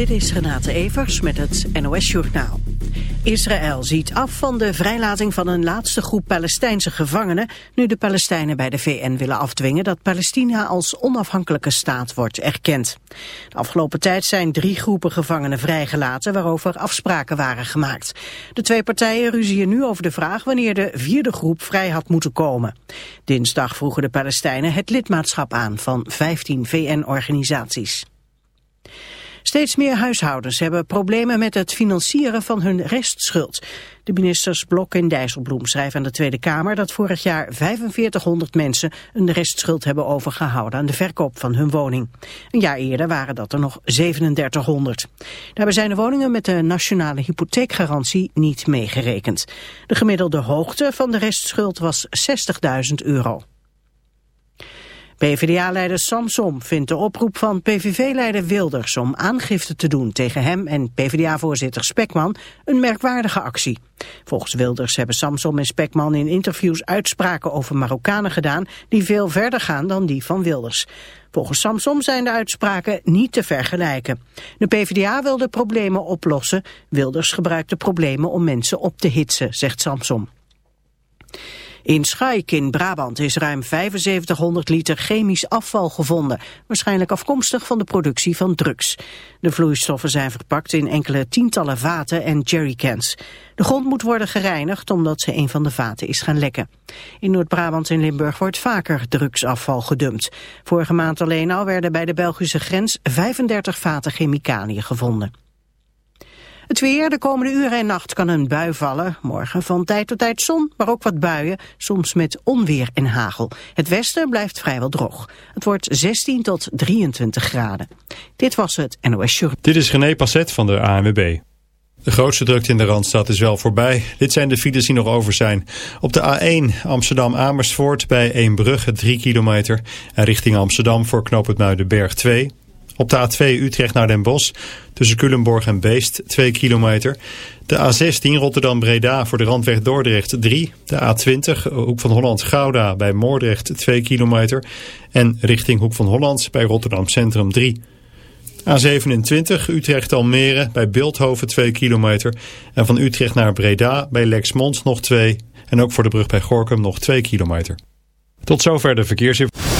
Dit is Renate Evers met het NOS Journaal. Israël ziet af van de vrijlating van een laatste groep Palestijnse gevangenen... nu de Palestijnen bij de VN willen afdwingen dat Palestina als onafhankelijke staat wordt erkend. De afgelopen tijd zijn drie groepen gevangenen vrijgelaten... waarover afspraken waren gemaakt. De twee partijen ruzien nu over de vraag wanneer de vierde groep vrij had moeten komen. Dinsdag vroegen de Palestijnen het lidmaatschap aan van 15 VN-organisaties. Steeds meer huishoudens hebben problemen met het financieren van hun restschuld. De ministers Blok en Dijsselbloem schrijven aan de Tweede Kamer dat vorig jaar 4500 mensen een restschuld hebben overgehouden aan de verkoop van hun woning. Een jaar eerder waren dat er nog 3700. Daarbij zijn de woningen met de nationale hypotheekgarantie niet meegerekend. De gemiddelde hoogte van de restschuld was 60.000 euro. PvdA-leider Samsom vindt de oproep van PVV-leider Wilders om aangifte te doen tegen hem en PvdA-voorzitter Spekman een merkwaardige actie. Volgens Wilders hebben Samsom en Spekman in interviews uitspraken over Marokkanen gedaan die veel verder gaan dan die van Wilders. Volgens Samsom zijn de uitspraken niet te vergelijken. De PvdA wil de problemen oplossen, Wilders gebruikt de problemen om mensen op te hitsen, zegt Samsom. In Schaik in Brabant is ruim 7500 liter chemisch afval gevonden, waarschijnlijk afkomstig van de productie van drugs. De vloeistoffen zijn verpakt in enkele tientallen vaten en jerrycans. De grond moet worden gereinigd omdat ze een van de vaten is gaan lekken. In Noord-Brabant en Limburg wordt vaker drugsafval gedumpt. Vorige maand alleen al werden bij de Belgische grens 35 vaten chemicaliën gevonden. Het weer, de komende uren en nacht kan een bui vallen. Morgen van tijd tot tijd zon, maar ook wat buien, soms met onweer en hagel. Het westen blijft vrijwel droog. Het wordt 16 tot 23 graden. Dit was het NOS Show. Dit is René Passet van de ANWB. De grootste drukte in de Randstad is wel voorbij. Dit zijn de files die nog over zijn. Op de A1 Amsterdam-Amersfoort bij Eembrugge 3 kilometer. En richting Amsterdam voor knoop het Muidenberg 2. Op de A2 Utrecht naar Den Bosch tussen Culemborg en Beest 2 kilometer. De A16 Rotterdam-Breda voor de randweg Dordrecht 3. De A20 Hoek van Holland-Gouda bij Moordrecht 2 kilometer. En richting Hoek van Holland bij Rotterdam Centrum 3. A27 Utrecht-Almere bij Beeldhoven 2 kilometer. En van Utrecht naar Breda bij Lexmond nog 2. En ook voor de brug bij Gorkum nog 2 kilometer. Tot zover de verkeersinformatie.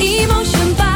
一梦生发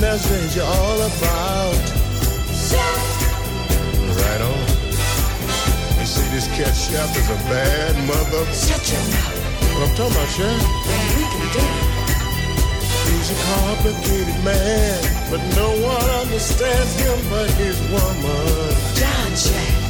There's danger all about. Right on. You see, this cat chef is a bad mother. Shut your mouth. What I'm talking about, chef? We can do it. He's a complicated man, but no one understands him but his woman. John Jack.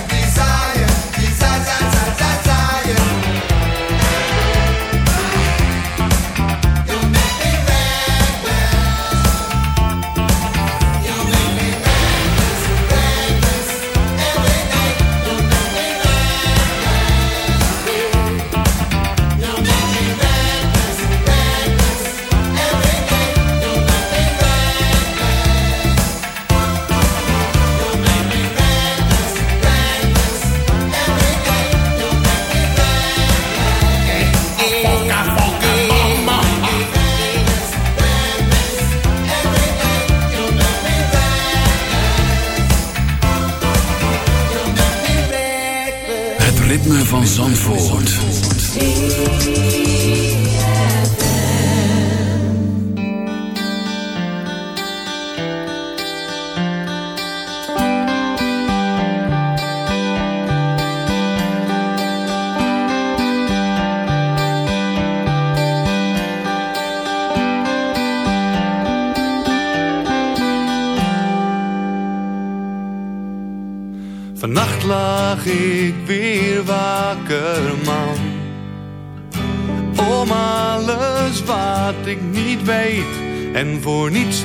Gaza. Zandvoort.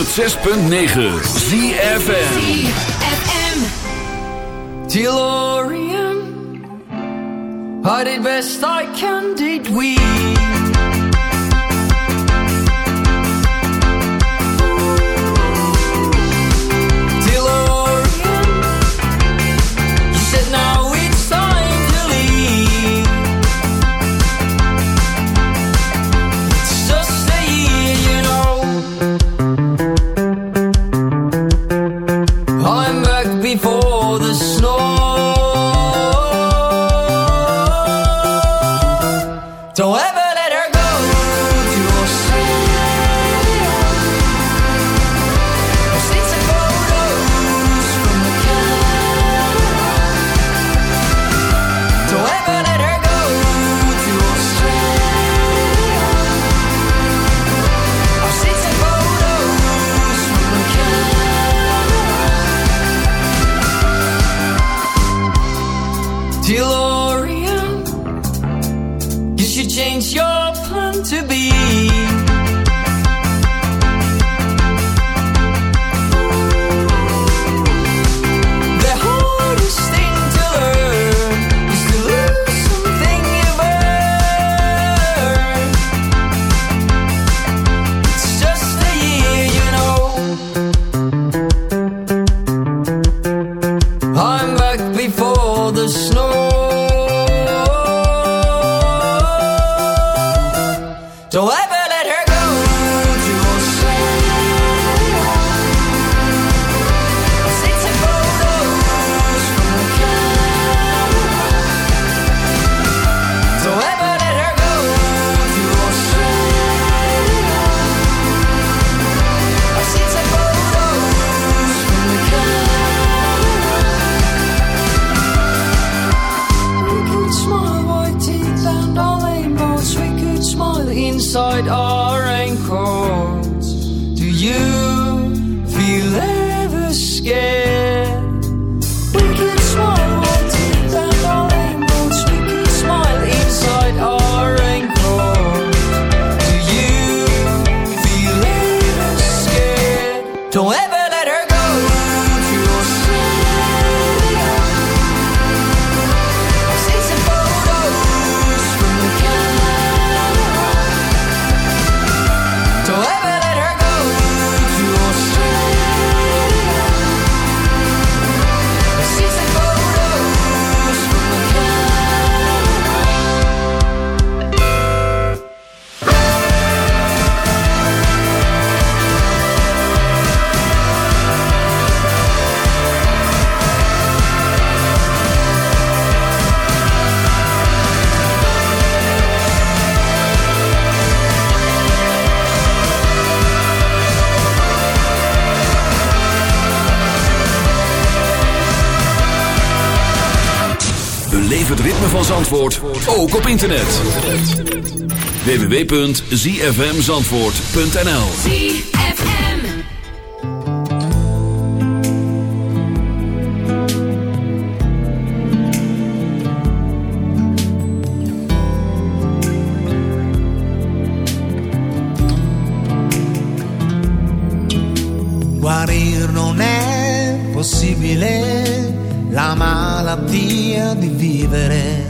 106.9 ZFM DeLorean. I did best I can, did we? Zandvoort ook op internet. www.zfmzandvoort.nl Guarir non è possibile la malattia di vivere.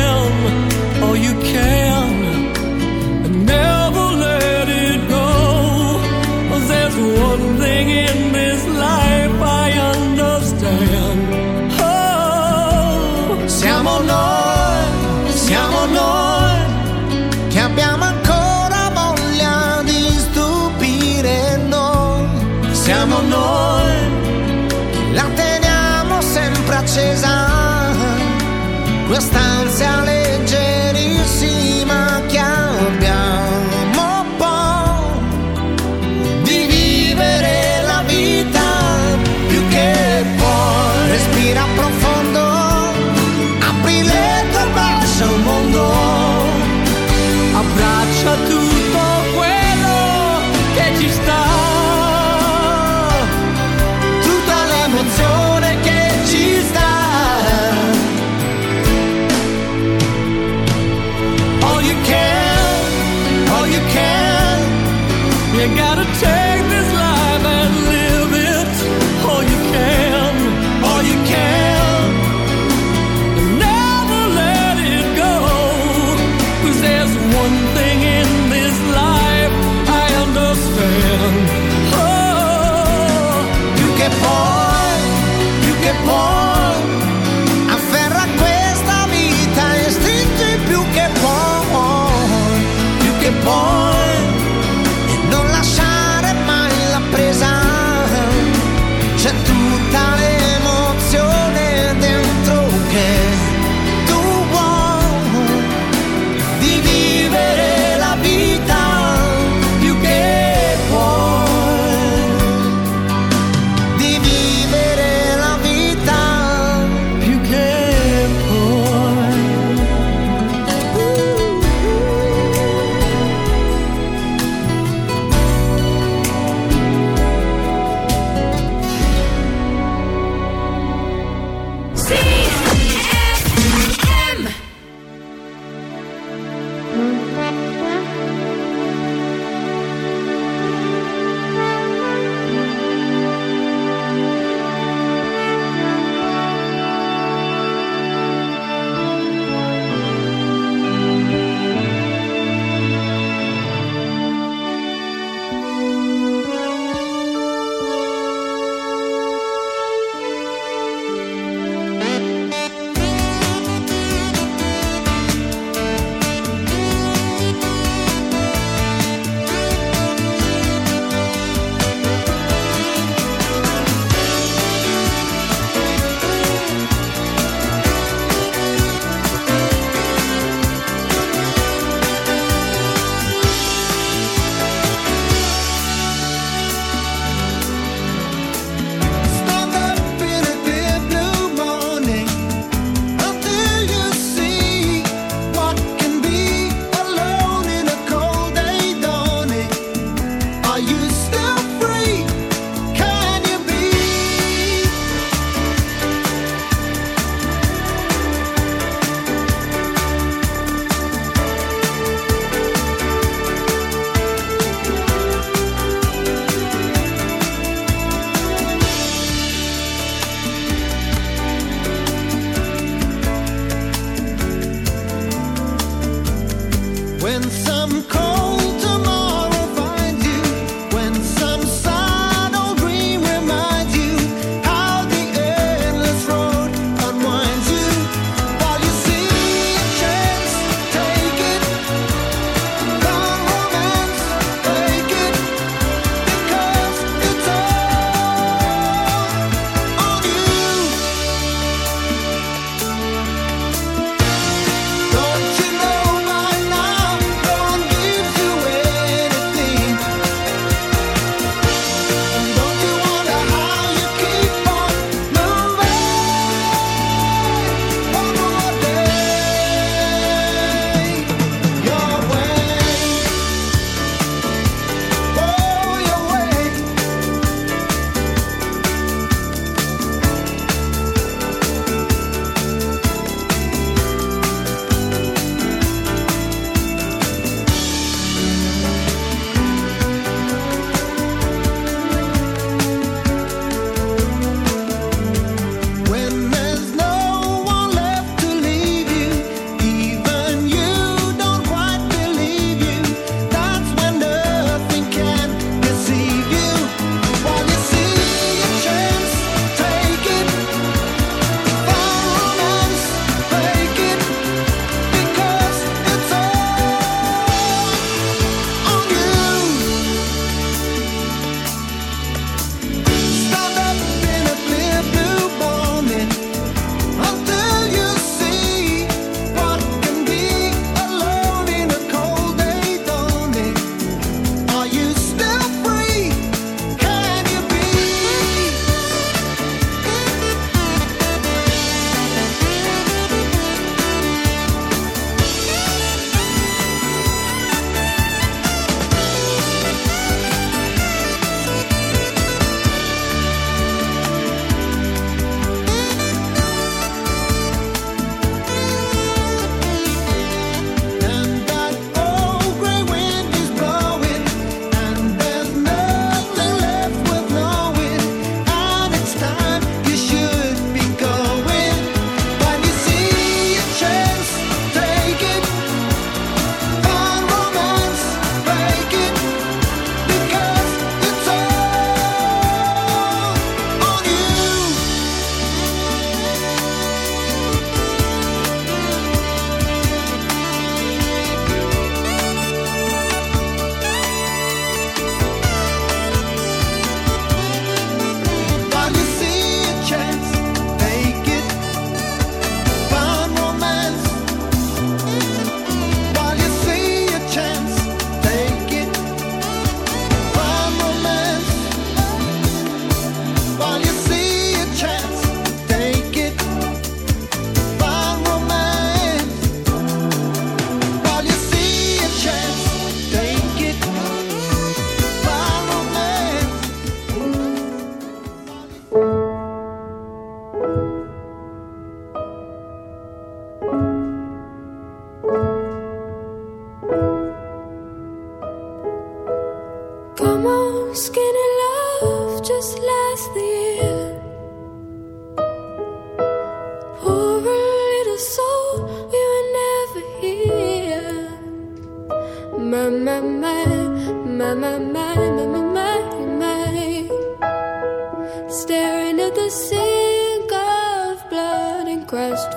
Quest'ansia leggerissima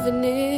souvenir.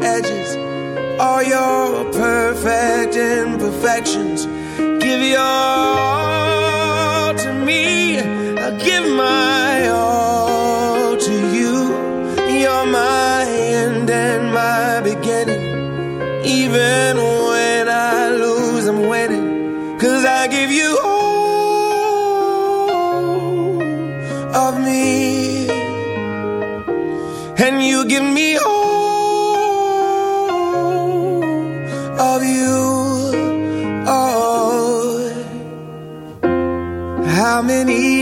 edges. All your perfect imperfections. Give your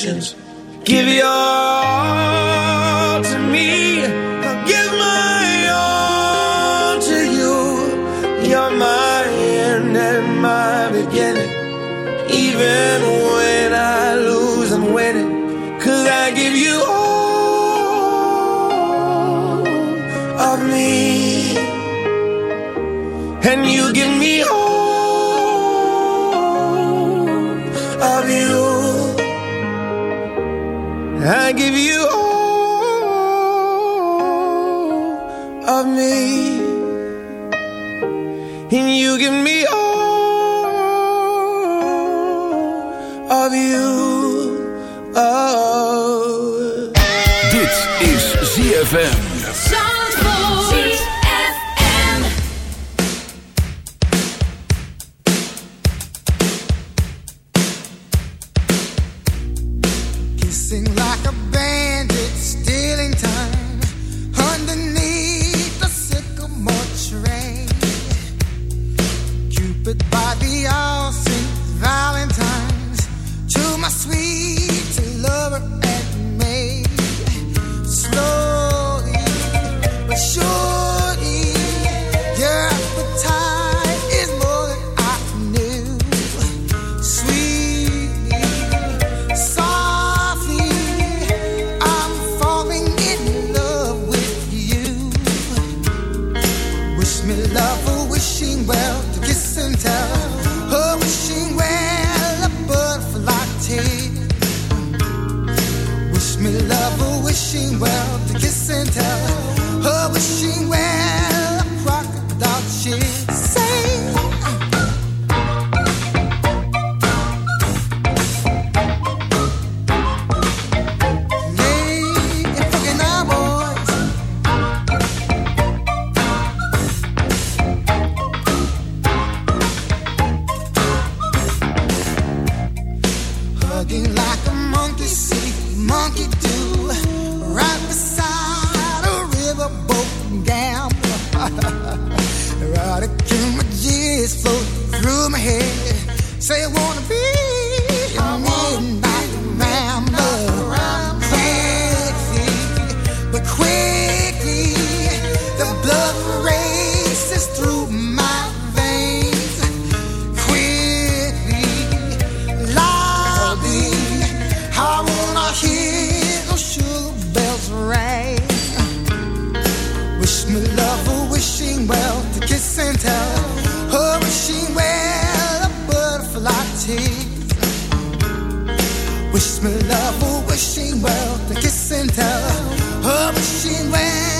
actions. Give your Wish me love, oh, wishing well, the kiss and tell, oh, wishing well.